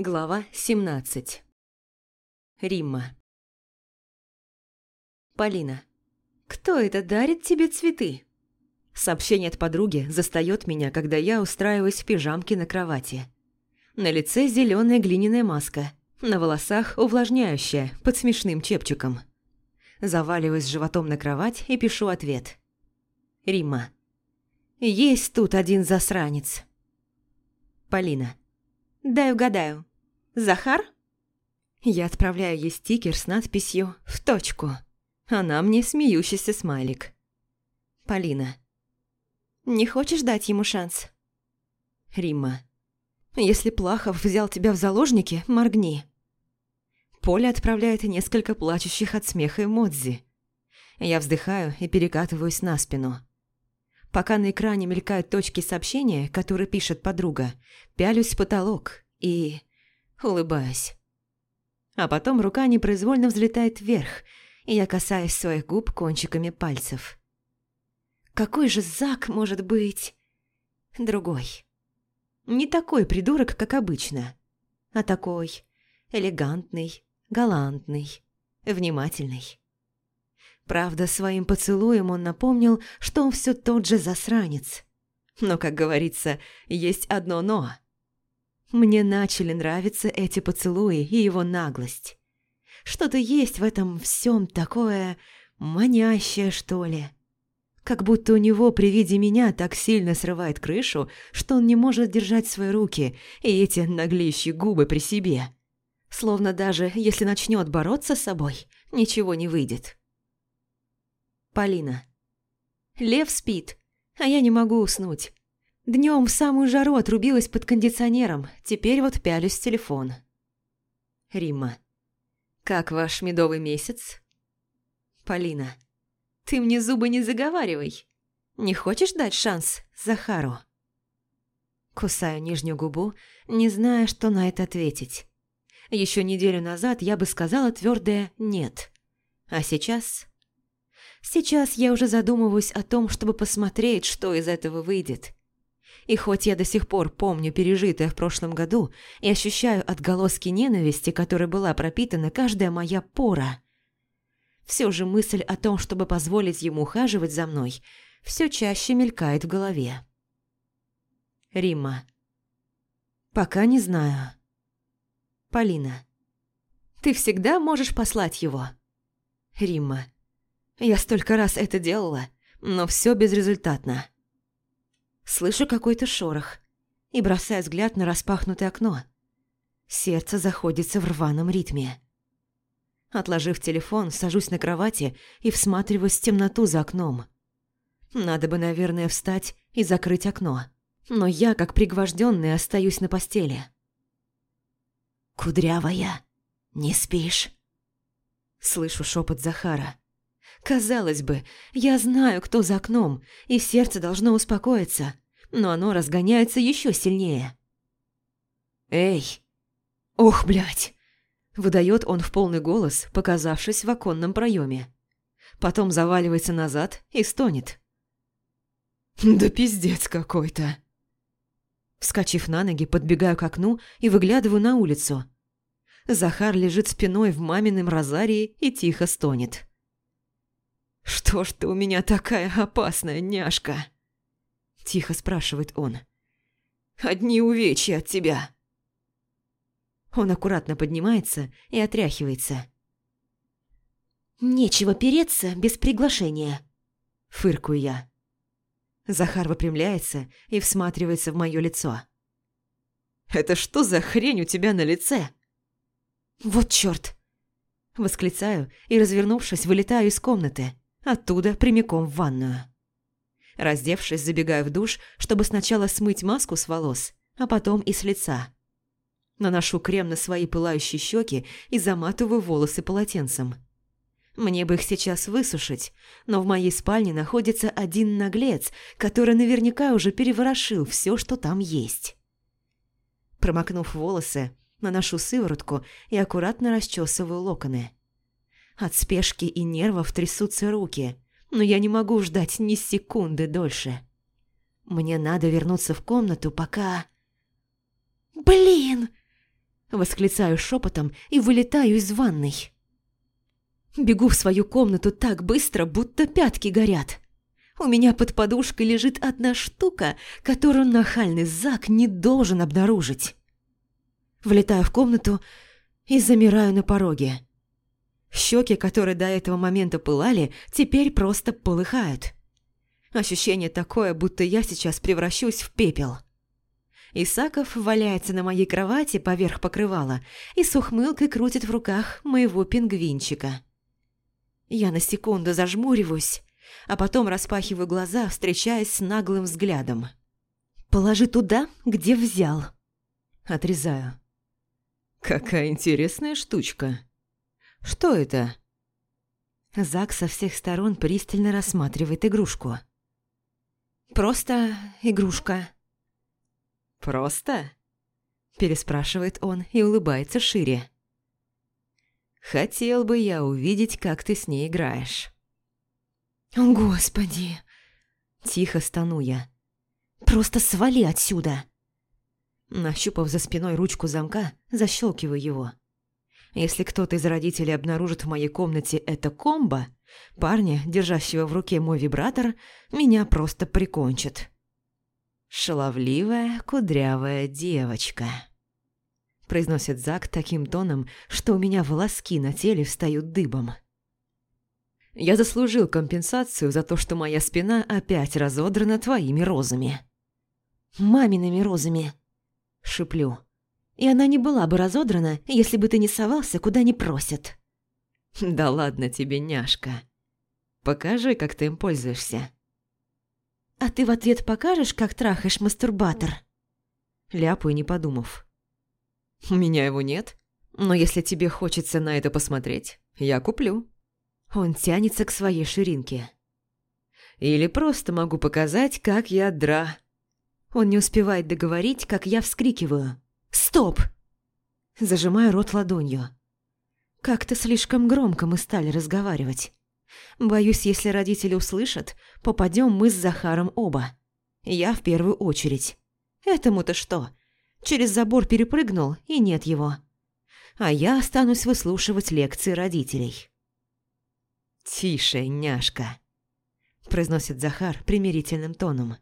Глава 17 Римма Полина. «Кто это дарит тебе цветы?» Сообщение от подруги застает меня, когда я устраиваюсь в пижамке на кровати. На лице зеленая глиняная маска, на волосах увлажняющая, под смешным чепчиком. Заваливаюсь животом на кровать и пишу ответ. Римма. «Есть тут один засранец». Полина. «Дай угадаю. Захар?» Я отправляю ей стикер с надписью «В точку». Она мне смеющийся смайлик. Полина. «Не хочешь дать ему шанс?» Римма. «Если Плахов взял тебя в заложники, моргни». Поля отправляет несколько плачущих от смеха эмодзи. Я вздыхаю и перекатываюсь на спину. Пока на экране мелькают точки сообщения, которые пишет подруга, пялюсь в потолок и... улыбаюсь. А потом рука непроизвольно взлетает вверх, и я касаюсь своих губ кончиками пальцев. Какой же Зак может быть... другой? Не такой придурок, как обычно, а такой элегантный, галантный, внимательный. Правда, своим поцелуем он напомнил, что он все тот же засранец. Но, как говорится, есть одно «но». Мне начали нравиться эти поцелуи и его наглость. Что-то есть в этом всем такое манящее, что ли. Как будто у него при виде меня так сильно срывает крышу, что он не может держать свои руки и эти наглеющие губы при себе. Словно даже если начнет бороться с собой, ничего не выйдет. Полина. Лев спит, а я не могу уснуть. Днем в самую жару отрубилась под кондиционером, теперь вот пялюсь в телефон. Римма. Как ваш медовый месяц? Полина. Ты мне зубы не заговаривай. Не хочешь дать шанс Захару? Кусаю нижнюю губу, не зная, что на это ответить. Еще неделю назад я бы сказала твердое «нет». А сейчас Сейчас я уже задумываюсь о том, чтобы посмотреть, что из этого выйдет. И хоть я до сих пор помню пережитое в прошлом году и ощущаю отголоски ненависти, которой была пропитана каждая моя пора, все же мысль о том, чтобы позволить ему ухаживать за мной, все чаще мелькает в голове. Римма. Пока не знаю. Полина. Ты всегда можешь послать его. Римма. Я столько раз это делала, но все безрезультатно. Слышу какой-то шорох и бросаю взгляд на распахнутое окно. Сердце заходится в рваном ритме. Отложив телефон, сажусь на кровати и всматриваюсь в темноту за окном. Надо бы, наверное, встать и закрыть окно. Но я, как пригвожденная, остаюсь на постели. «Кудрявая, не спишь?» Слышу шепот Захара. Казалось бы, я знаю, кто за окном, и сердце должно успокоиться, но оно разгоняется еще сильнее. «Эй! Ох, блядь!» Выдает он в полный голос, показавшись в оконном проеме. Потом заваливается назад и стонет. «Да пиздец какой-то!» Вскочив на ноги, подбегаю к окну и выглядываю на улицу. Захар лежит спиной в мамином розарии и тихо стонет. «Что ж ты у меня такая опасная няшка?» Тихо спрашивает он. «Одни увечья от тебя». Он аккуратно поднимается и отряхивается. «Нечего переться без приглашения», – фыркую я. Захар выпрямляется и всматривается в мое лицо. «Это что за хрень у тебя на лице?» «Вот чёрт!» Восклицаю и, развернувшись, вылетаю из комнаты. Оттуда прямиком в ванную. Раздевшись, забегаю в душ, чтобы сначала смыть маску с волос, а потом и с лица. Наношу крем на свои пылающие щеки и заматываю волосы полотенцем. Мне бы их сейчас высушить, но в моей спальне находится один наглец, который наверняка уже переворошил все, что там есть. Промокнув волосы, наношу сыворотку и аккуратно расчесываю локоны. От спешки и нервов трясутся руки, но я не могу ждать ни секунды дольше. Мне надо вернуться в комнату, пока... «Блин!» Восклицаю шепотом и вылетаю из ванной. Бегу в свою комнату так быстро, будто пятки горят. У меня под подушкой лежит одна штука, которую нахальный Зак не должен обнаружить. Влетаю в комнату и замираю на пороге. Щеки, которые до этого момента пылали, теперь просто полыхают. Ощущение такое, будто я сейчас превращусь в пепел. Исаков валяется на моей кровати поверх покрывала и с ухмылкой крутит в руках моего пингвинчика. Я на секунду зажмуриваюсь, а потом распахиваю глаза, встречаясь с наглым взглядом. «Положи туда, где взял». Отрезаю. «Какая интересная штучка. Что это?» Зак со всех сторон пристально рассматривает игрушку. «Просто игрушка». «Просто?» Переспрашивает он и улыбается шире. «Хотел бы я увидеть, как ты с ней играешь». «О, Господи!» Тихо стану я. «Просто свали отсюда!» Нащупав за спиной ручку замка, защелкиваю его. Если кто-то из родителей обнаружит в моей комнате это комбо, парня, держащего в руке мой вибратор, меня просто прикончит. «Шаловливая, кудрявая девочка», – произносит Зак таким тоном, что у меня волоски на теле встают дыбом. Я заслужил компенсацию за то, что моя спина опять разодрана твоими розами. «Мамиными розами», – шиплю. «И она не была бы разодрана, если бы ты не совался, куда не просят». «Да ладно тебе, няшка. Покажи, как ты им пользуешься». «А ты в ответ покажешь, как трахаешь мастурбатор?» Ляпаю, не подумав. «У меня его нет, но если тебе хочется на это посмотреть, я куплю». Он тянется к своей ширинке. Или просто могу показать, как я дра. Он не успевает договорить, как я вскрикиваю. «Стоп!» Зажимаю рот ладонью. Как-то слишком громко мы стали разговаривать. Боюсь, если родители услышат, попадем мы с Захаром оба. Я в первую очередь. Этому-то что? Через забор перепрыгнул, и нет его. А я останусь выслушивать лекции родителей. «Тише, няшка», – произносит Захар примирительным тоном.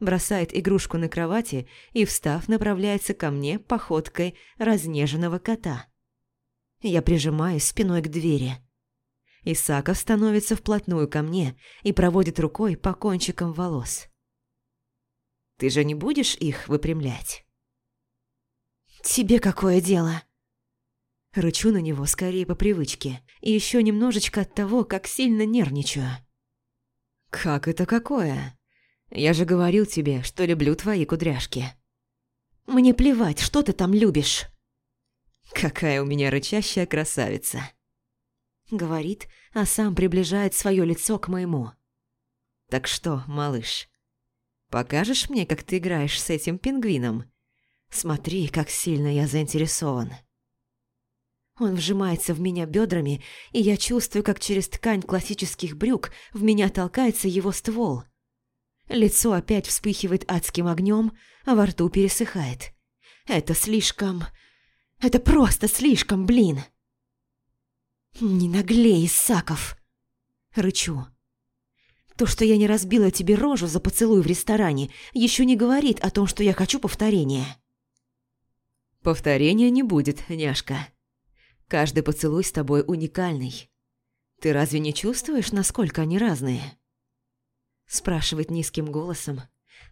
Бросает игрушку на кровати и, встав, направляется ко мне походкой разнеженного кота. Я прижимаюсь спиной к двери. Исаков становится вплотную ко мне и проводит рукой по кончикам волос. «Ты же не будешь их выпрямлять?» «Тебе какое дело?» Рычу на него скорее по привычке и еще немножечко от того, как сильно нервничаю. «Как это какое? Я же говорил тебе, что люблю твои кудряшки». «Мне плевать, что ты там любишь». «Какая у меня рычащая красавица!» Говорит, а сам приближает свое лицо к моему. «Так что, малыш, покажешь мне, как ты играешь с этим пингвином? Смотри, как сильно я заинтересован». Он вжимается в меня бедрами, и я чувствую, как через ткань классических брюк в меня толкается его ствол. Лицо опять вспыхивает адским огнем, а во рту пересыхает. Это слишком... Это просто слишком, блин. «Не наглей, Исаков!» Рычу. То, что я не разбила тебе рожу за поцелуй в ресторане, еще не говорит о том, что я хочу повторения. Повторения не будет, няшка. Каждый поцелуй с тобой уникальный. Ты разве не чувствуешь, насколько они разные?» Спрашивает низким голосом,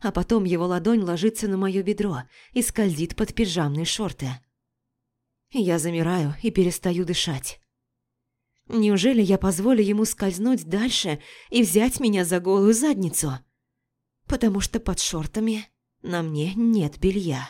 а потом его ладонь ложится на мое бедро и скользит под пижамные шорты. Я замираю и перестаю дышать. Неужели я позволю ему скользнуть дальше и взять меня за голую задницу? Потому что под шортами на мне нет белья.